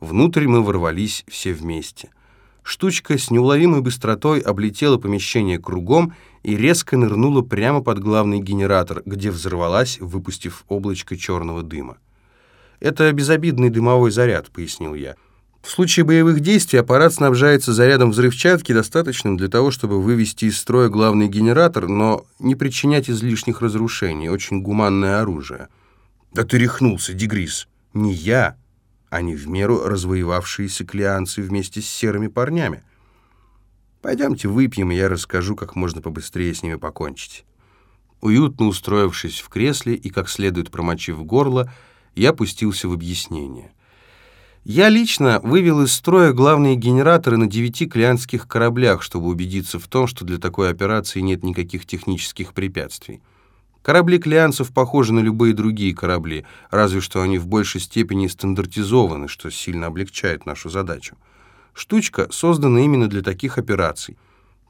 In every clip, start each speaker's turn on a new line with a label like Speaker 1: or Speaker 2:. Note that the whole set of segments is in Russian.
Speaker 1: Внутрь мы ворвались все вместе. Штучка с неуловимой быстротой облетела помещение кругом и резко нырнула прямо под главный генератор, где взорвалась, выпустив облачко черного дыма. «Это безобидный дымовой заряд», — пояснил я. В случае боевых действий аппарат снабжается зарядом взрывчатки, достаточным для того, чтобы вывести из строя главный генератор, но не причинять излишних разрушений. Очень гуманное оружие. «Да ты рехнулся, Дегрис!» «Не я, а не в меру развоевавшиеся клеанцы вместе с серыми парнями. Пойдемте выпьем, и я расскажу, как можно побыстрее с ними покончить». Уютно устроившись в кресле и как следует промочив горло, я пустился в объяснение. Я лично вывел из строя главные генераторы на девяти клиантских кораблях, чтобы убедиться в том, что для такой операции нет никаких технических препятствий. Корабли клианцев похожи на любые другие корабли, разве что они в большей степени стандартизованы, что сильно облегчает нашу задачу. Штучка создана именно для таких операций.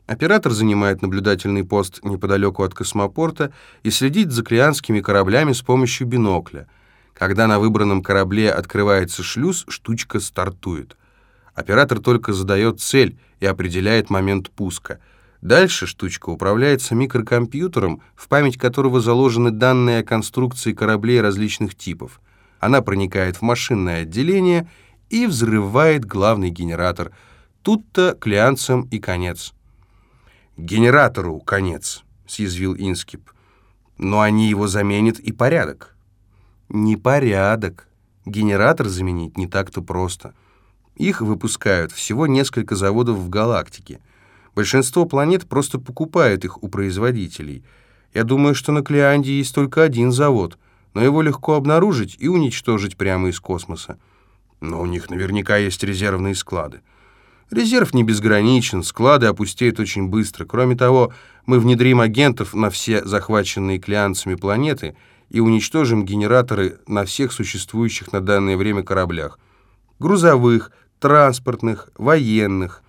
Speaker 1: Оператор занимает наблюдательный пост неподалеку от космопорта и следит за клианскими кораблями с помощью бинокля – когда на выбранном корабле открывается шлюз, штучка стартует. Оператор только задает цель и определяет момент пуска. Дальше штучка управляется микрокомпьютером, в память которого заложены данные о конструкции кораблей различных типов. Она проникает в машинное отделение и взрывает главный генератор. Тут-то клианцам и конец. «Генератору конец», — съязвил Инскип. «Но они его заменят и порядок». Непорядок. Генератор заменить не так-то просто. Их выпускают всего несколько заводов в галактике. Большинство планет просто покупают их у производителей. Я думаю, что на Клеанде есть только один завод, но его легко обнаружить и уничтожить прямо из космоса. Но у них наверняка есть резервные склады. Резерв не безграничен, склады опустеют очень быстро. Кроме того, мы внедрим агентов на все захваченные клеанцами планеты — и уничтожим генераторы на всех существующих на данное время кораблях. Грузовых, транспортных, военных.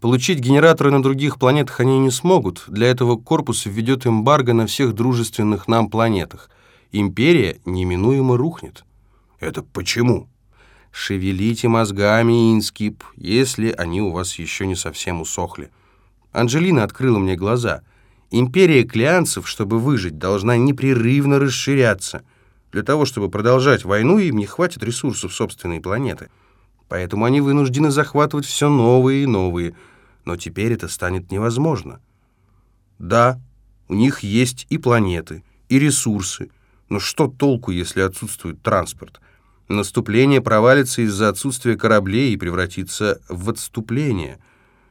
Speaker 1: Получить генераторы на других планетах они не смогут. Для этого корпус введет эмбарго на всех дружественных нам планетах. Империя неминуемо рухнет. Это почему? Шевелите мозгами, Инскип, если они у вас еще не совсем усохли. Анжелина открыла мне глаза — Империя клеанцев, чтобы выжить, должна непрерывно расширяться. Для того, чтобы продолжать войну, им не хватит ресурсов собственной планеты. Поэтому они вынуждены захватывать все новые и новые. Но теперь это станет невозможно. Да, у них есть и планеты, и ресурсы. Но что толку, если отсутствует транспорт? Наступление провалится из-за отсутствия кораблей и превратится в отступление.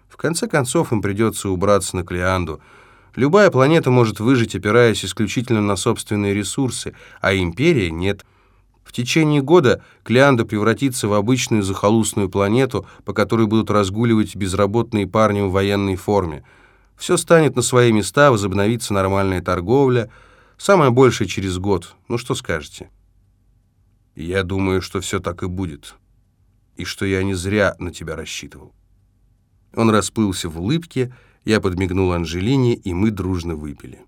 Speaker 1: В конце концов, им придется убраться на Клеанду — Любая планета может выжить, опираясь исключительно на собственные ресурсы, а империя нет. В течение года Клеанда превратится в обычную захолустную планету, по которой будут разгуливать безработные парни в военной форме. Все станет на свои места, возобновится нормальная торговля. Самое большее через год. Ну что скажете? Я думаю, что все так и будет. И что я не зря на тебя рассчитывал. Он расплылся в улыбке, я подмигнул Анжелине, и мы дружно выпили.